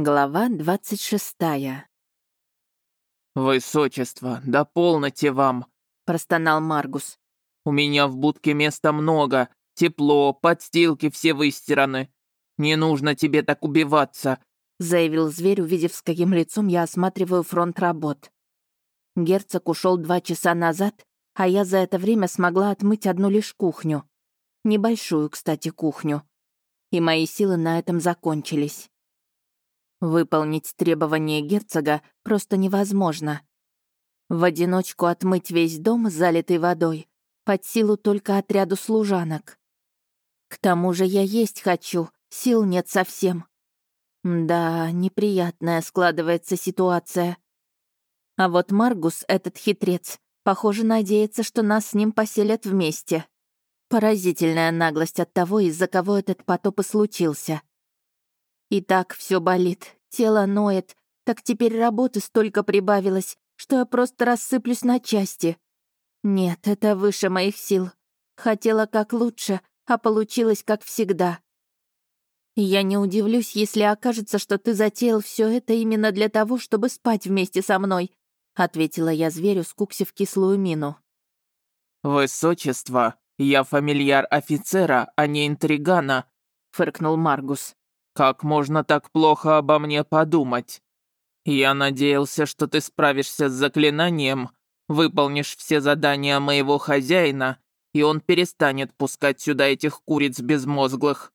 Глава двадцать шестая. «Высочество, да полноте вам!» — простонал Маргус. «У меня в будке места много, тепло, подстилки все выстираны. Не нужно тебе так убиваться», — заявил зверь, увидев, с каким лицом я осматриваю фронт работ. Герцог ушел два часа назад, а я за это время смогла отмыть одну лишь кухню. Небольшую, кстати, кухню. И мои силы на этом закончились. Выполнить требования герцога просто невозможно. В одиночку отмыть весь дом, залитый водой, под силу только отряду служанок. К тому же я есть хочу, сил нет совсем. Да, неприятная складывается ситуация. А вот Маргус, этот хитрец, похоже, надеется, что нас с ним поселят вместе. Поразительная наглость от того, из-за кого этот потоп и случился. И так все болит, тело ноет, так теперь работы столько прибавилось, что я просто рассыплюсь на части. Нет, это выше моих сил. Хотела как лучше, а получилось как всегда. Я не удивлюсь, если окажется, что ты затеял все это именно для того, чтобы спать вместе со мной, ответила я зверю, скуксив кислую мину. Высочество, я фамильяр офицера, а не интригана, фыркнул Маргус. Как можно так плохо обо мне подумать? Я надеялся, что ты справишься с заклинанием, выполнишь все задания моего хозяина, и он перестанет пускать сюда этих куриц безмозглых».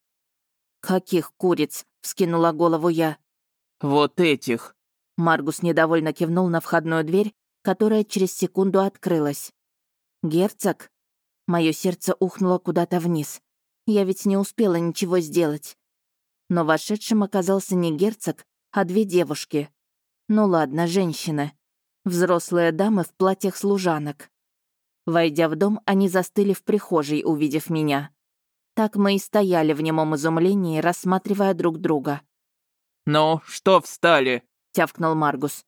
«Каких куриц?» — вскинула голову я. «Вот этих». Маргус недовольно кивнул на входную дверь, которая через секунду открылась. «Герцог?» Мое сердце ухнуло куда-то вниз. Я ведь не успела ничего сделать но вошедшим оказался не герцог, а две девушки. Ну ладно, женщины. Взрослые дамы в платьях служанок. Войдя в дом, они застыли в прихожей, увидев меня. Так мы и стояли в немом изумлении, рассматривая друг друга. «Ну, что встали?» — тявкнул Маргус.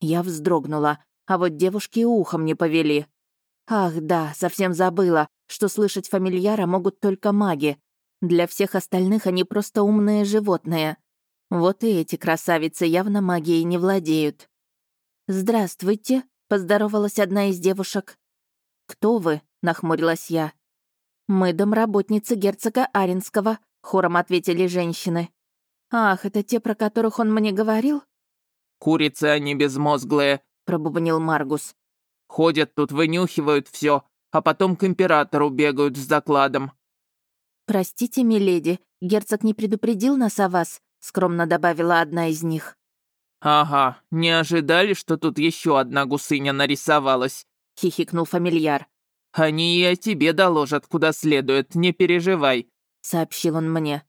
Я вздрогнула, а вот девушки ухом не повели. Ах да, совсем забыла, что слышать фамильяра могут только маги, для всех остальных они просто умные животные. Вот и эти красавицы явно магией не владеют. «Здравствуйте», — поздоровалась одна из девушек. «Кто вы?» — нахмурилась я. «Мы домработницы герцога Аринского», — хором ответили женщины. «Ах, это те, про которых он мне говорил?» «Курицы они безмозглые», — пробубнил Маргус. «Ходят тут, вынюхивают все, а потом к императору бегают с закладом. «Простите, миледи, герцог не предупредил нас о вас», — скромно добавила одна из них. «Ага, не ожидали, что тут еще одна гусыня нарисовалась?» — хихикнул фамильяр. «Они и о тебе доложат, куда следует, не переживай», — сообщил он мне.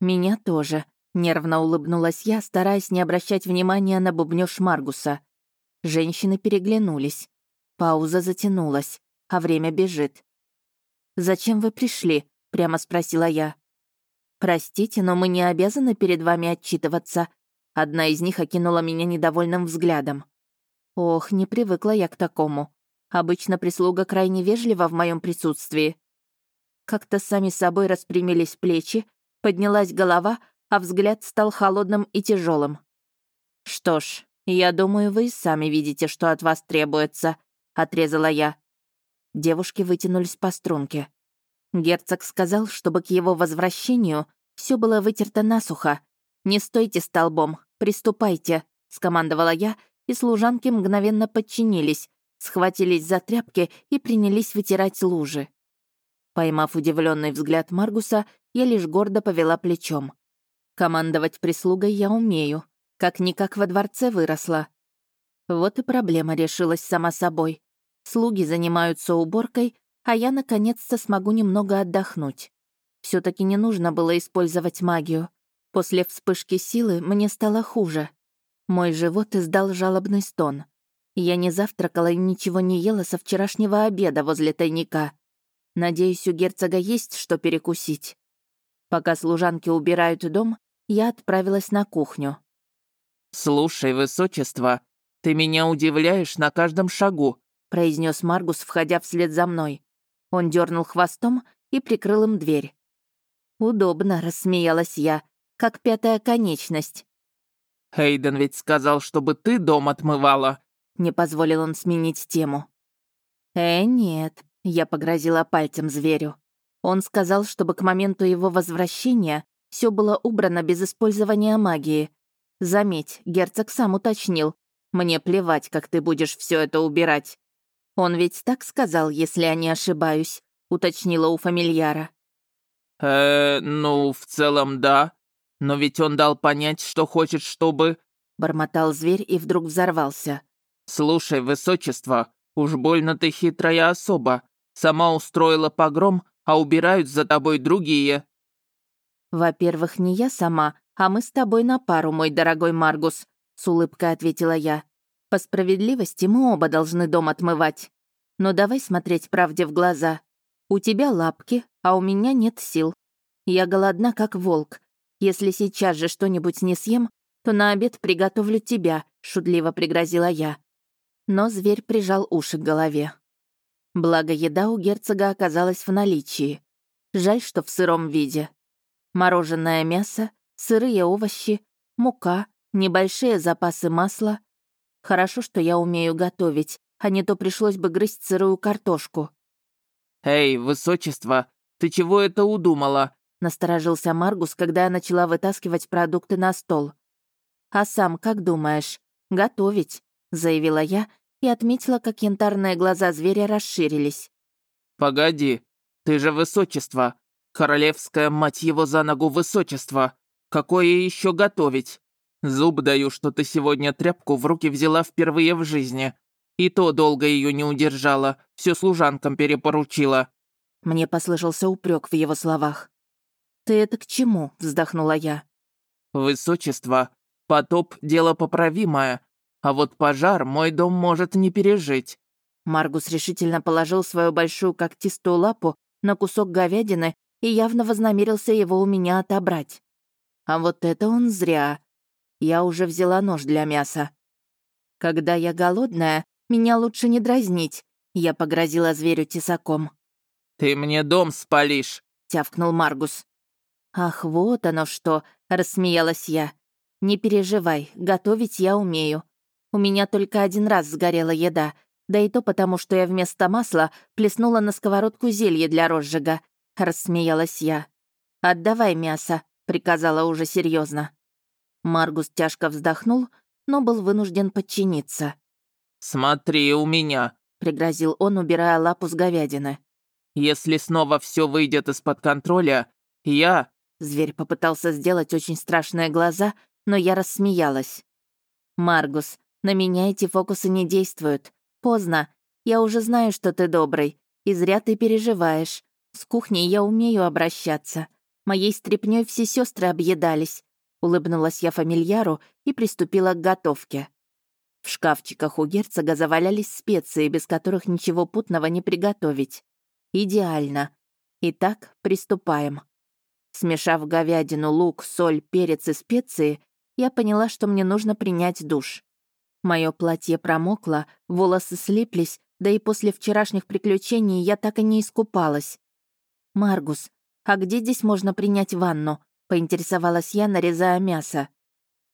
«Меня тоже», — нервно улыбнулась я, стараясь не обращать внимания на бубнёж Маргуса. Женщины переглянулись. Пауза затянулась, а время бежит. «Зачем вы пришли?» — прямо спросила я. «Простите, но мы не обязаны перед вами отчитываться». Одна из них окинула меня недовольным взглядом. Ох, не привыкла я к такому. Обычно прислуга крайне вежлива в моем присутствии. Как-то сами собой распрямились плечи, поднялась голова, а взгляд стал холодным и тяжелым. «Что ж, я думаю, вы и сами видите, что от вас требуется», — отрезала я. Девушки вытянулись по струнке. Герцог сказал, чтобы к его возвращению все было вытерто насухо. «Не стойте столбом, приступайте», — скомандовала я, и служанки мгновенно подчинились, схватились за тряпки и принялись вытирать лужи. Поймав удивленный взгляд Маргуса, я лишь гордо повела плечом. Командовать прислугой я умею, как-никак во дворце выросла. Вот и проблема решилась сама собой. Слуги занимаются уборкой, а я наконец-то смогу немного отдохнуть. все таки не нужно было использовать магию. После вспышки силы мне стало хуже. Мой живот издал жалобный стон. Я не завтракала и ничего не ела со вчерашнего обеда возле тайника. Надеюсь, у герцога есть что перекусить. Пока служанки убирают дом, я отправилась на кухню. «Слушай, высочество, ты меня удивляешь на каждом шагу», произнес Маргус, входя вслед за мной. Он дернул хвостом и прикрыл им дверь. «Удобно», — рассмеялась я, как пятая конечность. Хейден ведь сказал, чтобы ты дом отмывала». Не позволил он сменить тему. «Э, нет», — я погрозила пальцем зверю. Он сказал, чтобы к моменту его возвращения все было убрано без использования магии. Заметь, герцог сам уточнил. Мне плевать, как ты будешь все это убирать. Он ведь так сказал, если я не ошибаюсь, уточнила у фамильяра. Э, ну, в целом да. Но ведь он дал понять, что хочет, чтобы... Бормотал зверь и вдруг взорвался. «Слушай, высочество, уж больно ты хитрая особа. Сама устроила погром, а убирают за тобой другие». «Во-первых, не я сама, а мы с тобой на пару, мой дорогой Маргус», — с улыбкой ответила я. «По справедливости мы оба должны дом отмывать. Но давай смотреть правде в глаза. У тебя лапки, а у меня нет сил. Я голодна, как волк. Если сейчас же что-нибудь не съем, то на обед приготовлю тебя», — шутливо пригрозила я. Но зверь прижал уши к голове. Благо, еда у герцога оказалась в наличии. Жаль, что в сыром виде. Мороженое мясо, сырые овощи, мука, небольшие запасы масла. Хорошо, что я умею готовить, а не то пришлось бы грызть сырую картошку. «Эй, высочество, ты чего это удумала?» Насторожился Маргус, когда я начала вытаскивать продукты на стол. «А сам как думаешь? Готовить?» — заявила я и отметила, как янтарные глаза зверя расширились. «Погоди, ты же высочество. Королевская, мать его, за ногу высочество. Какое еще готовить? Зуб даю, что ты сегодня тряпку в руки взяла впервые в жизни. И то долго ее не удержала, все служанкам перепоручила». Мне послышался упрек в его словах. «Ты это к чему?» — вздохнула я. «Высочество, потоп — дело поправимое, а вот пожар мой дом может не пережить». Маргус решительно положил свою большую когтистую лапу на кусок говядины и явно вознамерился его у меня отобрать. А вот это он зря. Я уже взяла нож для мяса. Когда я голодная, меня лучше не дразнить. Я погрозила зверю тесаком. «Ты мне дом спалишь», — тявкнул Маргус. «Ах, вот оно что!» — рассмеялась я. «Не переживай, готовить я умею. У меня только один раз сгорела еда, да и то потому, что я вместо масла плеснула на сковородку зелье для розжига», — рассмеялась я. «Отдавай мясо», — приказала уже серьезно. Маргус тяжко вздохнул, но был вынужден подчиниться. «Смотри у меня», — пригрозил он, убирая лапу с говядины. «Если снова все выйдет из-под контроля, я...» Зверь попытался сделать очень страшные глаза, но я рассмеялась. «Маргус, на меня эти фокусы не действуют. Поздно. Я уже знаю, что ты добрый. И зря ты переживаешь. С кухней я умею обращаться. Моей стряпнёй все сестры объедались. Улыбнулась я фамильяру и приступила к готовке. В шкафчиках у герцога завалялись специи, без которых ничего путного не приготовить. Идеально. Итак, приступаем. Смешав говядину, лук, соль, перец и специи, я поняла, что мне нужно принять душ. Мое платье промокло, волосы слиплись, да и после вчерашних приключений я так и не искупалась. «Маргус, а где здесь можно принять ванну?» — поинтересовалась я, нарезая мясо.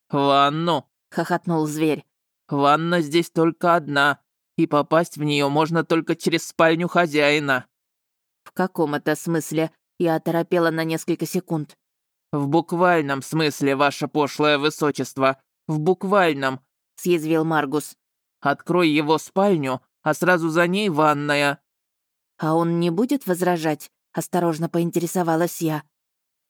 «Ванну?» — хохотнул зверь. «Ванна здесь только одна, и попасть в нее можно только через спальню хозяина». «В каком это смысле?» Я оторопела на несколько секунд. «В буквальном смысле, ваше пошлое высочество. В буквальном», — съязвил Маргус. «Открой его спальню, а сразу за ней ванная». «А он не будет возражать?» — осторожно поинтересовалась я.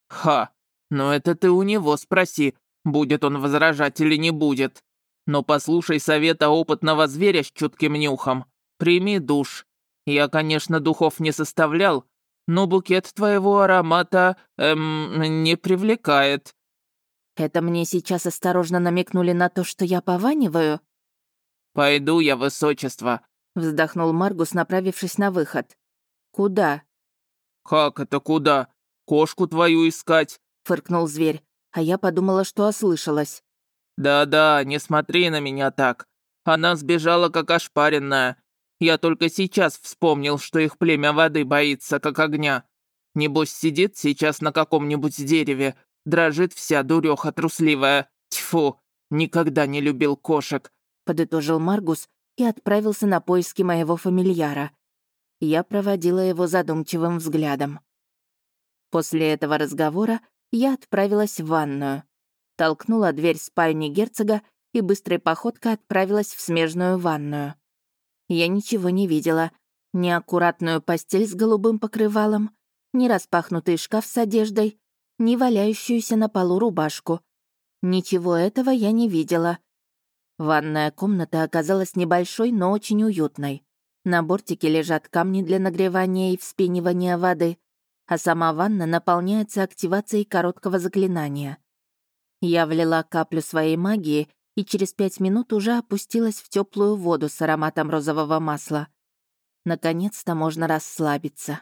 «Ха, но это ты у него спроси, будет он возражать или не будет. Но послушай совета опытного зверя с чутким нюхом. Прими душ. Я, конечно, духов не составлял, но букет твоего аромата, эм, не привлекает». «Это мне сейчас осторожно намекнули на то, что я пованиваю?» «Пойду я, высочество», — вздохнул Маргус, направившись на выход. «Куда?» «Как это куда? Кошку твою искать?» — фыркнул зверь, а я подумала, что ослышалась. «Да-да, не смотри на меня так. Она сбежала как ошпаренная. Я только сейчас вспомнил, что их племя воды боится, как огня. Небось, сидит сейчас на каком-нибудь дереве, дрожит вся дуреха трусливая. Тьфу, Никогда не любил кошек», — подытожил Маргус и отправился на поиски моего фамильяра. Я проводила его задумчивым взглядом. После этого разговора я отправилась в ванную. Толкнула дверь спальни герцога и быстрой походкой отправилась в смежную ванную. Я ничего не видела. Ни аккуратную постель с голубым покрывалом, ни распахнутый шкаф с одеждой, ни валяющуюся на полу рубашку. Ничего этого я не видела. Ванная комната оказалась небольшой, но очень уютной. На бортике лежат камни для нагревания и вспенивания воды, а сама ванна наполняется активацией короткого заклинания. Я влила каплю своей магии и через пять минут уже опустилась в теплую воду с ароматом розового масла. Наконец-то можно расслабиться.